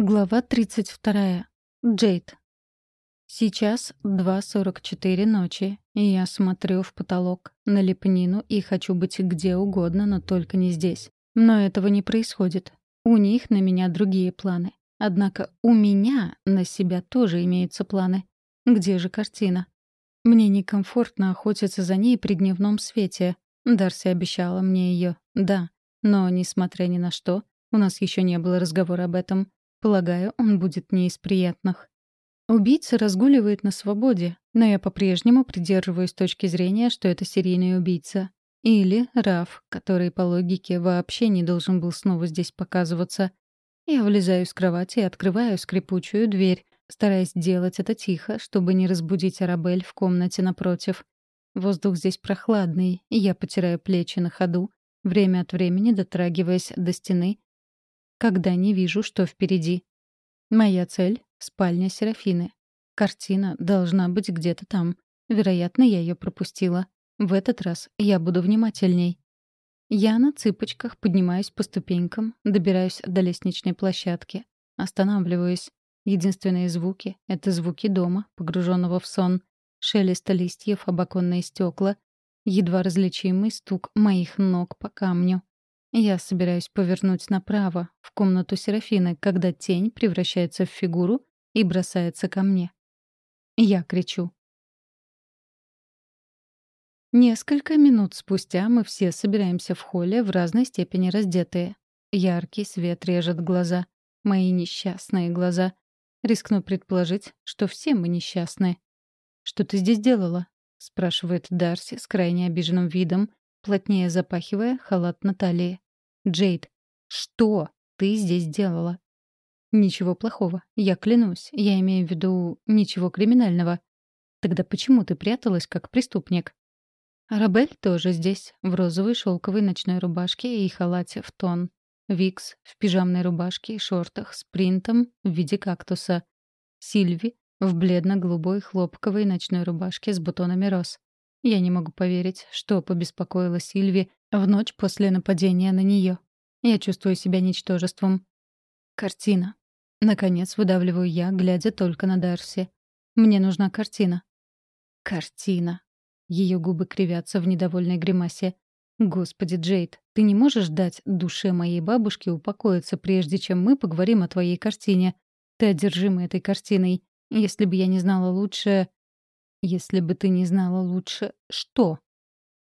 Глава 32. Джейд. Сейчас 2.44 ночи, и я смотрю в потолок, на лепнину и хочу быть где угодно, но только не здесь. Но этого не происходит. У них на меня другие планы. Однако у меня на себя тоже имеются планы. Где же картина? Мне некомфортно охотиться за ней при дневном свете. Дарси обещала мне ее, да. Но, несмотря ни на что, у нас еще не было разговора об этом — Полагаю, он будет не из приятных. Убийца разгуливает на свободе, но я по-прежнему придерживаюсь точки зрения, что это серийный убийца. Или Раф, который по логике вообще не должен был снова здесь показываться. Я влезаю с кровати и открываю скрипучую дверь, стараясь делать это тихо, чтобы не разбудить Арабель в комнате напротив. Воздух здесь прохладный, и я потираю плечи на ходу, время от времени дотрагиваясь до стены когда не вижу, что впереди. Моя цель — спальня Серафины. Картина должна быть где-то там. Вероятно, я ее пропустила. В этот раз я буду внимательней. Я на цыпочках поднимаюсь по ступенькам, добираюсь до лестничной площадки. Останавливаюсь. Единственные звуки — это звуки дома, погруженного в сон, шелест листьев об оконные стекла, едва различимый стук моих ног по камню. Я собираюсь повернуть направо, в комнату Серафины, когда тень превращается в фигуру и бросается ко мне. Я кричу. Несколько минут спустя мы все собираемся в холле в разной степени раздетые. Яркий свет режет глаза. Мои несчастные глаза. Рискну предположить, что все мы несчастны. «Что ты здесь делала?» — спрашивает Дарси с крайне обиженным видом, плотнее запахивая халат Натальи. «Джейд, что ты здесь делала?» «Ничего плохого. Я клянусь. Я имею в виду ничего криминального. Тогда почему ты пряталась как преступник?» Арабель тоже здесь, в розовой шелковой ночной рубашке и халате в тон. Викс в пижамной рубашке и шортах с принтом в виде кактуса. Сильви в бледно-голубой хлопковой ночной рубашке с бутонами роз. Я не могу поверить, что побеспокоила Сильви в ночь после нападения на нее. Я чувствую себя ничтожеством. Картина. Наконец выдавливаю я, глядя только на Дарси. Мне нужна картина. Картина. Ее губы кривятся в недовольной гримасе. Господи, Джейд, ты не можешь дать душе моей бабушки упокоиться, прежде чем мы поговорим о твоей картине. Ты одержима этой картиной. Если бы я не знала лучше... Если бы ты не знала лучше, что?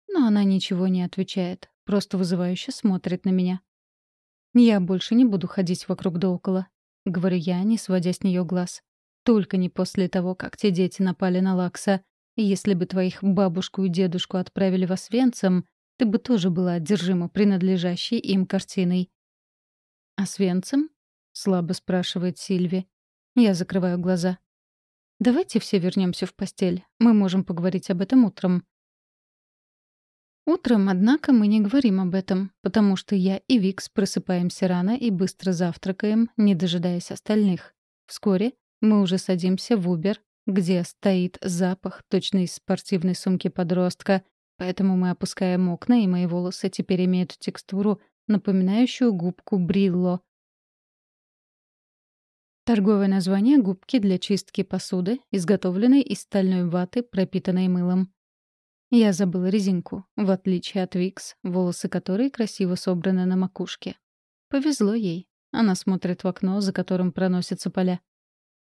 Но она ничего не отвечает, просто вызывающе смотрит на меня. «Я больше не буду ходить вокруг да около», — говорю я, не сводя с нее глаз. «Только не после того, как те дети напали на Лакса. Если бы твоих бабушку и дедушку отправили в Освенцим, ты бы тоже была одержима принадлежащей им картиной». «Освенцим?» — слабо спрашивает Сильви. Я закрываю глаза. Давайте все вернемся в постель. Мы можем поговорить об этом утром. Утром, однако, мы не говорим об этом, потому что я и Викс просыпаемся рано и быстро завтракаем, не дожидаясь остальных. Вскоре мы уже садимся в Убер, где стоит запах точно из спортивной сумки подростка, поэтому мы опускаем окна, и мои волосы теперь имеют текстуру, напоминающую губку Брилло, Торговое название губки для чистки посуды, изготовленной из стальной ваты, пропитанной мылом. Я забыла резинку, в отличие от Викс, волосы которой красиво собраны на макушке. Повезло ей. Она смотрит в окно, за которым проносятся поля.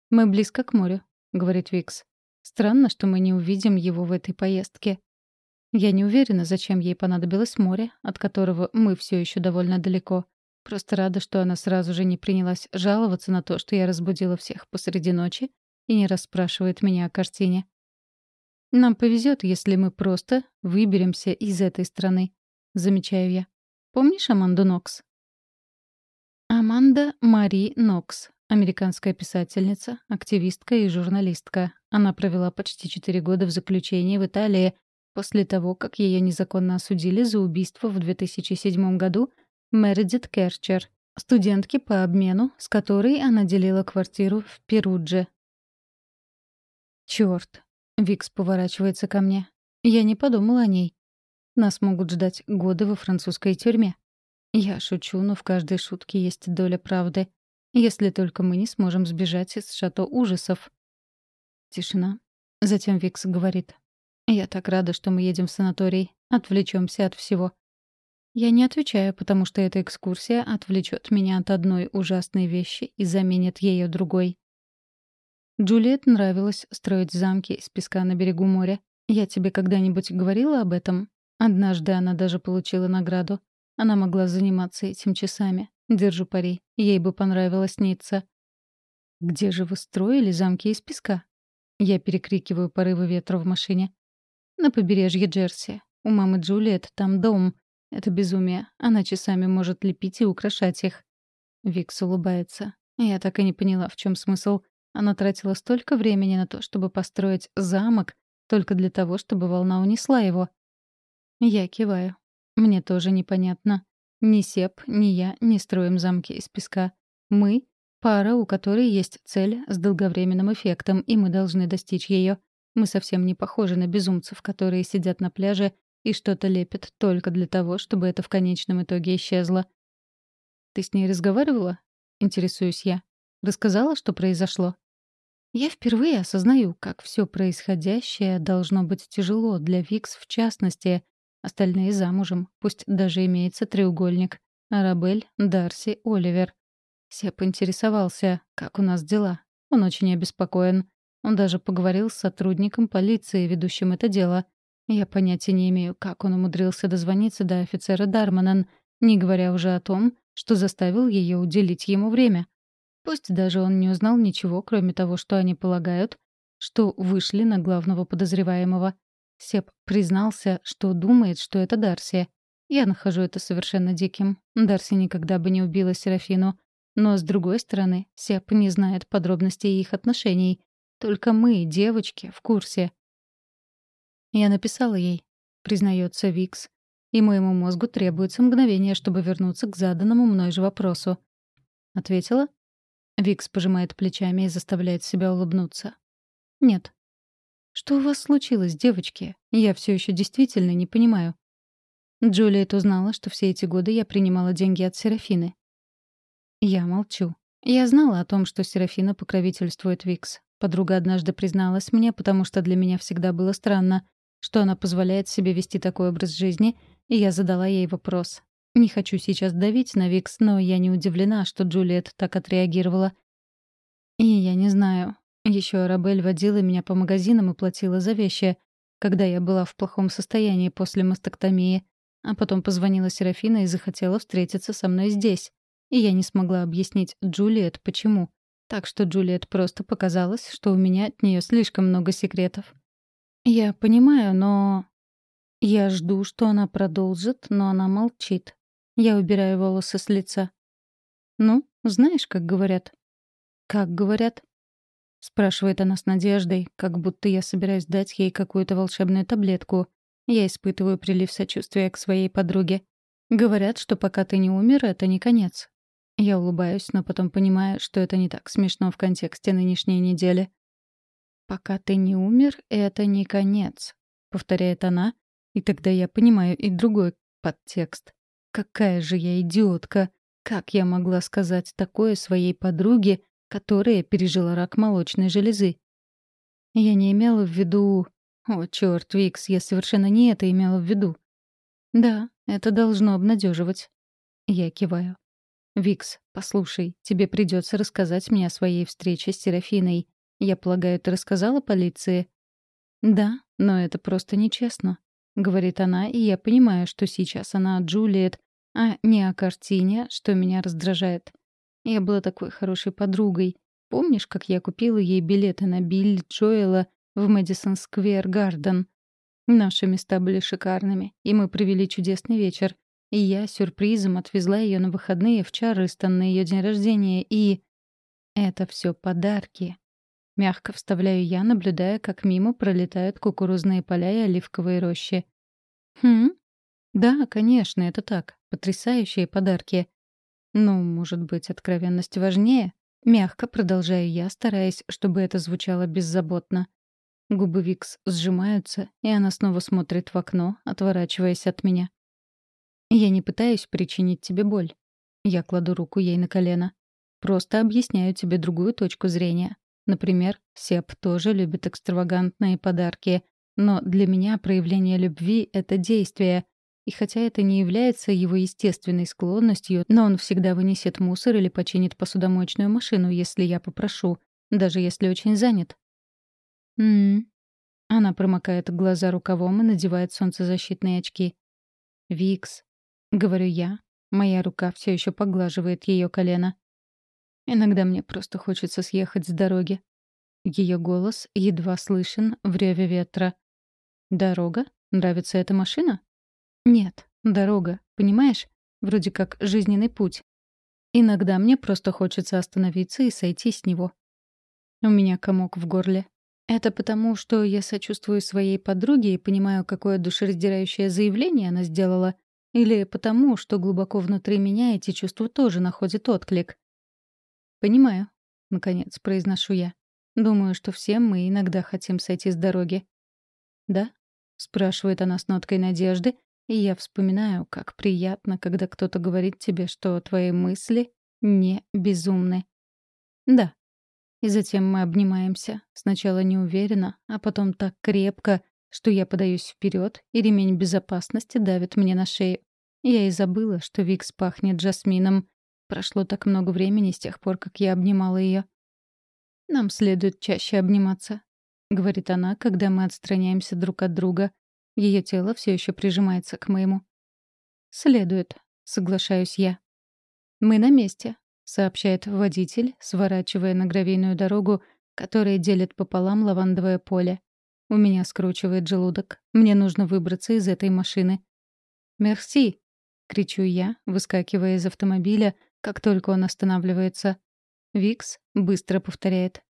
«Мы близко к морю», — говорит Викс. «Странно, что мы не увидим его в этой поездке». Я не уверена, зачем ей понадобилось море, от которого мы все еще довольно далеко. Просто рада, что она сразу же не принялась жаловаться на то, что я разбудила всех посреди ночи и не расспрашивает меня о картине. Нам повезет, если мы просто выберемся из этой страны, замечаю я. Помнишь Аманду Нокс? Аманда Мари Нокс, американская писательница, активистка и журналистка. Она провела почти четыре года в заключении в Италии после того, как ее незаконно осудили за убийство в 2007 году Мередит Керчер, студентки по обмену, с которой она делила квартиру в Перудже. Чёрт, Викс поворачивается ко мне. Я не подумала о ней. Нас могут ждать годы во французской тюрьме. Я шучу, но в каждой шутке есть доля правды. Если только мы не сможем сбежать из шато ужасов. Тишина. Затем Викс говорит. «Я так рада, что мы едем в санаторий. Отвлечемся от всего». Я не отвечаю, потому что эта экскурсия отвлечет меня от одной ужасной вещи и заменит ее другой. Джульет нравилось строить замки из песка на берегу моря. Я тебе когда-нибудь говорила об этом? Однажды она даже получила награду. Она могла заниматься этим часами. Держу пари. Ей бы понравилось сниться. «Где же вы строили замки из песка?» Я перекрикиваю порывы ветра в машине. «На побережье Джерси. У мамы Джулиет там дом. Это безумие. Она часами может лепить и украшать их». Викс улыбается. Я так и не поняла, в чем смысл. Она тратила столько времени на то, чтобы построить замок, только для того, чтобы волна унесла его. Я киваю. Мне тоже непонятно. Ни Сеп, ни я не строим замки из песка. Мы — пара, у которой есть цель с долговременным эффектом, и мы должны достичь ее. Мы совсем не похожи на безумцев, которые сидят на пляже и что-то лепят только для того, чтобы это в конечном итоге исчезло. «Ты с ней разговаривала?» — интересуюсь я. «Рассказала, что произошло?» Я впервые осознаю, как все происходящее должно быть тяжело для Викс в частности. Остальные замужем, пусть даже имеется треугольник. Арабель, Дарси, Оливер. Сеп интересовался, как у нас дела. Он очень обеспокоен. Он даже поговорил с сотрудником полиции, ведущим это дело. Я понятия не имею, как он умудрился дозвониться до офицера Дарманан, не говоря уже о том, что заставил ее уделить ему время. Пусть даже он не узнал ничего, кроме того, что они полагают, что вышли на главного подозреваемого. Сеп признался, что думает, что это Дарси. Я нахожу это совершенно диким. Дарси никогда бы не убила Серафину. Но, с другой стороны, Сеп не знает подробностей их отношений. Только мы, девочки, в курсе. Я написала ей, признается Викс, и моему мозгу требуется мгновение, чтобы вернуться к заданному мной же вопросу. Ответила? Викс пожимает плечами и заставляет себя улыбнуться. «Нет». «Что у вас случилось, девочки? Я все еще действительно не понимаю». Джулиет узнала, что все эти годы я принимала деньги от Серафины. Я молчу. Я знала о том, что Серафина покровительствует Викс. Подруга однажды призналась мне, потому что для меня всегда было странно, что она позволяет себе вести такой образ жизни, и я задала ей вопрос, не хочу сейчас давить на Викс, но я не удивлена, что Джулиет так отреагировала. И я не знаю. Еще Арабель водила меня по магазинам и платила за вещи, когда я была в плохом состоянии после мастектомии. А потом позвонила Серафина и захотела встретиться со мной здесь. И я не смогла объяснить Джулиет, почему. Так что Джулиет просто показалось, что у меня от нее слишком много секретов. Я понимаю, но... Я жду, что она продолжит, но она молчит. Я убираю волосы с лица. «Ну, знаешь, как говорят?» «Как говорят?» Спрашивает она с надеждой, как будто я собираюсь дать ей какую-то волшебную таблетку. Я испытываю прилив сочувствия к своей подруге. Говорят, что пока ты не умер, это не конец. Я улыбаюсь, но потом понимаю, что это не так смешно в контексте нынешней недели. «Пока ты не умер, это не конец», — повторяет она, и тогда я понимаю и другой подтекст. Какая же я идиотка! Как я могла сказать такое своей подруге, которая пережила рак молочной железы? Я не имела в виду... О, чёрт, Викс, я совершенно не это имела в виду. Да, это должно обнадеживать. Я киваю. «Викс, послушай, тебе придется рассказать мне о своей встрече с Серафиной. Я полагаю, ты рассказала полиции?» «Да, но это просто нечестно. — говорит она, и я понимаю, что сейчас она о Джулиет, а не о картине, что меня раздражает. Я была такой хорошей подругой. Помнишь, как я купила ей билеты на Билли Джоэла в Мэдисон Сквер Гарден? Наши места были шикарными, и мы провели чудесный вечер. И я сюрпризом отвезла ее на выходные в Чарльстон на ее день рождения, и... Это все подарки. Мягко вставляю я, наблюдая, как мимо пролетают кукурузные поля и оливковые рощи. Хм? Да, конечно, это так. Потрясающие подарки. Ну, может быть, откровенность важнее? Мягко продолжаю я, стараясь, чтобы это звучало беззаботно. Губы Викс сжимаются, и она снова смотрит в окно, отворачиваясь от меня. «Я не пытаюсь причинить тебе боль». Я кладу руку ей на колено. просто объясняю тебе другую точку зрения. Например, Сеп тоже любит экстравагантные подарки, но для меня проявление любви — это действие. И хотя это не является его естественной склонностью, но он всегда вынесет мусор или починит посудомоечную машину, если я попрошу, даже если очень занят. М, Она промокает глаза рукавом и надевает солнцезащитные очки. «Викс», — говорю я, моя рука все еще поглаживает ее колено. Иногда мне просто хочется съехать с дороги. Ее голос едва слышен в реве ветра. «Дорога? Нравится эта машина?» «Нет, дорога, понимаешь? Вроде как жизненный путь. Иногда мне просто хочется остановиться и сойти с него». У меня комок в горле. Это потому, что я сочувствую своей подруге и понимаю, какое душераздирающее заявление она сделала? Или потому, что глубоко внутри меня эти чувства тоже находят отклик? «Понимаю», — наконец произношу я. «Думаю, что все мы иногда хотим сойти с дороги». «Да?» — спрашивает она с ноткой надежды, и я вспоминаю, как приятно, когда кто-то говорит тебе, что твои мысли не безумны. «Да», и затем мы обнимаемся. Сначала неуверенно, а потом так крепко, что я подаюсь вперед, и ремень безопасности давит мне на шею. Я и забыла, что Викс пахнет жасмином. Прошло так много времени с тех пор, как я обнимала ее. «Нам следует чаще обниматься», — говорит она, когда мы отстраняемся друг от друга. Ее тело все еще прижимается к моему. «Следует», — соглашаюсь я. «Мы на месте. — сообщает водитель, сворачивая на гравийную дорогу, которая делит пополам лавандовое поле. У меня скручивает желудок. Мне нужно выбраться из этой машины. «Мерси!» — кричу я, выскакивая из автомобиля, как только он останавливается. Викс быстро повторяет.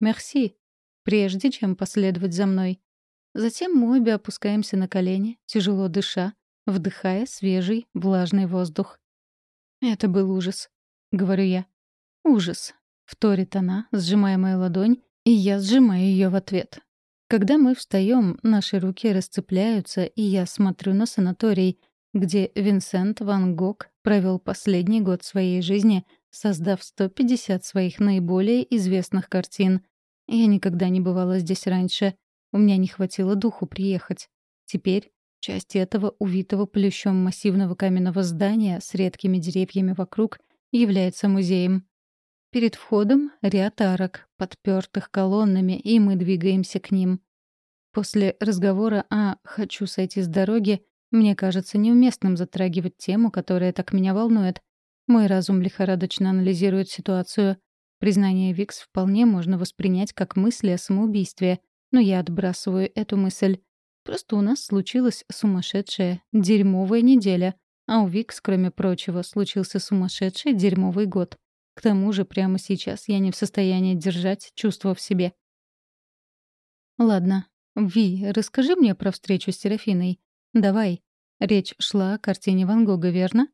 «Мерси!» прежде чем последовать за мной. Затем мы обе опускаемся на колени, тяжело дыша, вдыхая свежий, влажный воздух. Это был ужас. — говорю я. «Ужас», — вторит она, сжимая мою ладонь, и я сжимаю ее в ответ. Когда мы встаем, наши руки расцепляются, и я смотрю на санаторий, где Винсент Ван Гог провел последний год своей жизни, создав 150 своих наиболее известных картин. Я никогда не бывала здесь раньше. У меня не хватило духу приехать. Теперь часть этого увитого плющом массивного каменного здания с редкими деревьями вокруг — является музеем. Перед входом ряд арок, подпертых колоннами, и мы двигаемся к ним. После разговора о «хочу сойти с дороги» мне кажется неуместным затрагивать тему, которая так меня волнует. Мой разум лихорадочно анализирует ситуацию. Признание Викс вполне можно воспринять как мысли о самоубийстве, но я отбрасываю эту мысль. Просто у нас случилась сумасшедшая, дерьмовая неделя, а у Викс, кроме прочего, случился сумасшедший дерьмовый год. К тому же прямо сейчас я не в состоянии держать чувства в себе. Ладно, Ви, расскажи мне про встречу с Серафиной. Давай. Речь шла о картине Ван Гога, верно?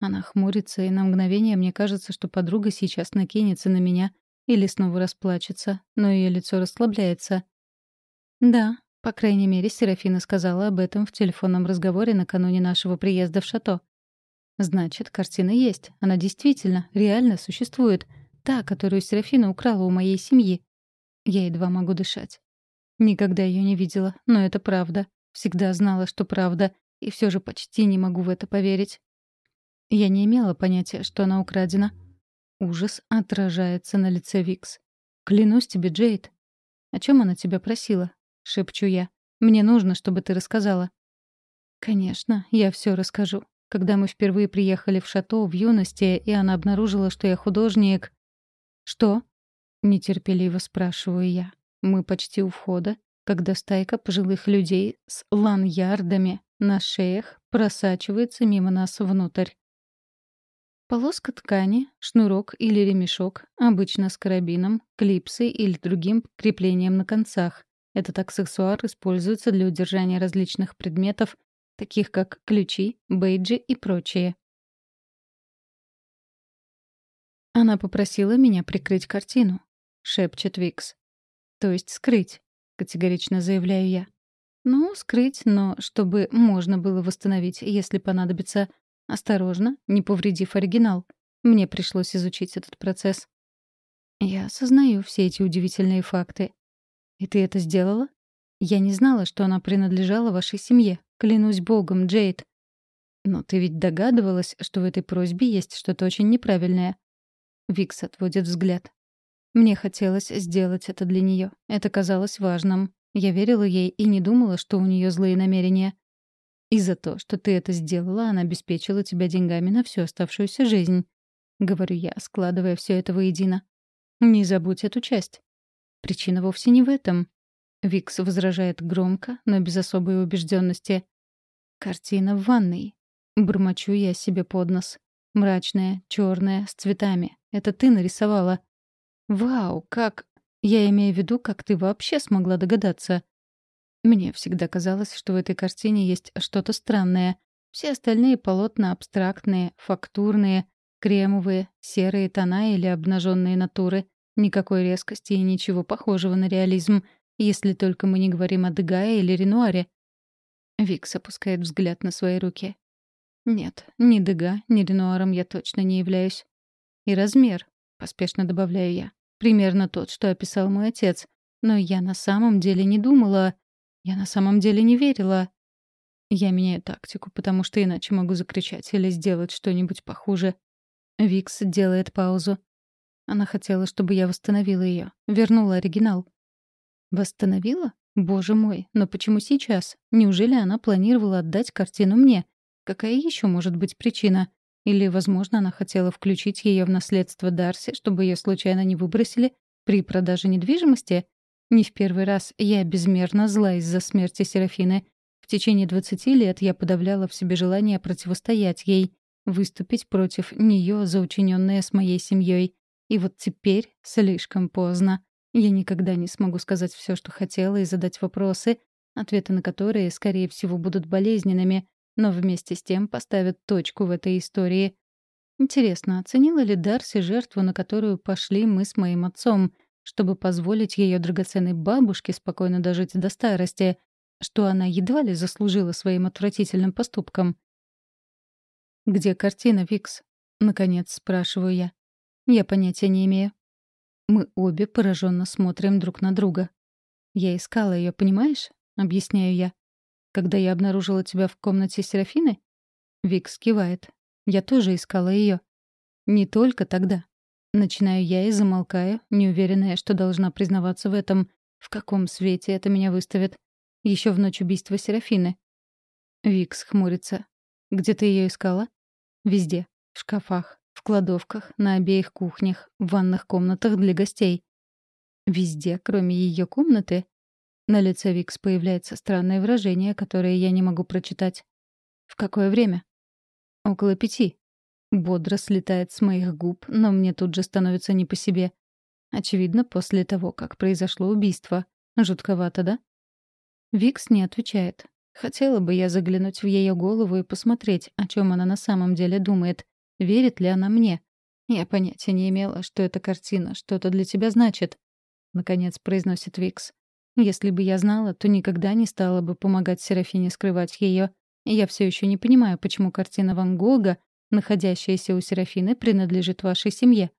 Она хмурится, и на мгновение мне кажется, что подруга сейчас накинется на меня или снова расплачется, но ее лицо расслабляется. Да, по крайней мере, Серафина сказала об этом в телефонном разговоре накануне нашего приезда в шато. Значит, картина есть. Она действительно, реально существует. Та, которую Серафина украла у моей семьи. Я едва могу дышать. Никогда ее не видела, но это правда. Всегда знала, что правда, и все же почти не могу в это поверить. Я не имела понятия, что она украдена. Ужас отражается на лице Викс. «Клянусь тебе, Джейд». «О чем она тебя просила? — шепчу я. «Мне нужно, чтобы ты рассказала». «Конечно, я все расскажу. Когда мы впервые приехали в шато в юности, и она обнаружила, что я художник...» «Что?» — нетерпеливо спрашиваю я. Мы почти у входа, когда стайка пожилых людей с ланьярдами на шеях просачивается мимо нас внутрь. Полоска ткани, шнурок или ремешок, обычно с карабином, клипсой или другим креплением на концах. Этот аксессуар используется для удержания различных предметов, таких как ключи, бейджи и прочее. «Она попросила меня прикрыть картину», — шепчет Викс. «То есть скрыть», — категорично заявляю я. «Ну, скрыть, но чтобы можно было восстановить, если понадобится. Осторожно, не повредив оригинал. Мне пришлось изучить этот процесс. Я осознаю все эти удивительные факты. И ты это сделала? Я не знала, что она принадлежала вашей семье. Клянусь богом, Джейд. Но ты ведь догадывалась, что в этой просьбе есть что-то очень неправильное. Викс отводит взгляд. Мне хотелось сделать это для нее. Это казалось важным. Я верила ей и не думала, что у нее злые намерения. И за то, что ты это сделала, она обеспечила тебя деньгами на всю оставшуюся жизнь. Говорю я, складывая все это воедино. Не забудь эту часть. Причина вовсе не в этом. Викс возражает громко, но без особой убежденности. Картина в ванной. Бормочу я себе под нос. Мрачная, черная, с цветами. Это ты нарисовала. Вау, как... Я имею в виду, как ты вообще смогла догадаться. Мне всегда казалось, что в этой картине есть что-то странное. Все остальные полотна абстрактные, фактурные, кремовые, серые тона или обнаженные натуры. Никакой резкости и ничего похожего на реализм, если только мы не говорим о Дегае или Ренуаре. Викс опускает взгляд на свои руки. Нет, ни Дега, ни Ренуаром я точно не являюсь. И размер, поспешно добавляю я. Примерно тот, что описал мой отец. Но я на самом деле не думала... Я на самом деле не верила. Я меняю тактику, потому что иначе могу закричать или сделать что-нибудь похуже. Викс делает паузу. Она хотела, чтобы я восстановила ее, вернула оригинал. Восстановила? Боже мой, но почему сейчас? Неужели она планировала отдать картину мне? Какая еще может быть причина? Или, возможно, она хотела включить ее в наследство Дарси, чтобы ее случайно не выбросили при продаже недвижимости? Не в первый раз я безмерно зла из-за смерти Серафины. В течение 20 лет я подавляла в себе желание противостоять ей, выступить против нее за учиненное с моей семьей. И вот теперь слишком поздно. Я никогда не смогу сказать все, что хотела, и задать вопросы, ответы на которые, скорее всего, будут болезненными, но вместе с тем поставят точку в этой истории. Интересно, оценила ли Дарси жертву, на которую пошли мы с моим отцом, чтобы позволить ее драгоценной бабушке спокойно дожить до старости, что она едва ли заслужила своим отвратительным поступком? «Где картина, Викс?» — наконец спрашиваю я. «Я понятия не имею». Мы обе пораженно смотрим друг на друга. «Я искала ее, понимаешь?» — объясняю я. Когда я обнаружила тебя в комнате Серафины? Викс кивает. Я тоже искала ее. Не только тогда. Начинаю я и замолкаю, неуверенная, что должна признаваться в этом. В каком свете это меня выставит? Еще в ночь убийства Серафины. Викс хмурится. Где ты ее искала? Везде. В шкафах, в кладовках, на обеих кухнях, в ванных комнатах для гостей. Везде, кроме ее комнаты? На лице Викс появляется странное выражение, которое я не могу прочитать. «В какое время?» «Около пяти». Бодро слетает с моих губ, но мне тут же становится не по себе. Очевидно, после того, как произошло убийство. Жутковато, да? Викс не отвечает. Хотела бы я заглянуть в ее голову и посмотреть, о чем она на самом деле думает. Верит ли она мне? Я понятия не имела, что эта картина что-то для тебя значит. Наконец произносит Викс. Если бы я знала, то никогда не стала бы помогать Серафине скрывать ее. Я все еще не понимаю, почему картина Ван Гога, находящаяся у Серафины, принадлежит вашей семье.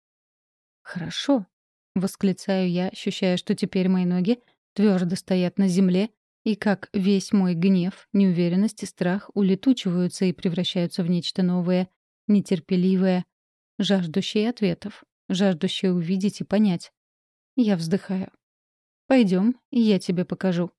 «Хорошо», — восклицаю я, ощущая, что теперь мои ноги твердо стоят на земле, и как весь мой гнев, неуверенность и страх улетучиваются и превращаются в нечто новое, нетерпеливое, жаждущее ответов, жаждущее увидеть и понять. Я вздыхаю. Пойдем, я тебе покажу.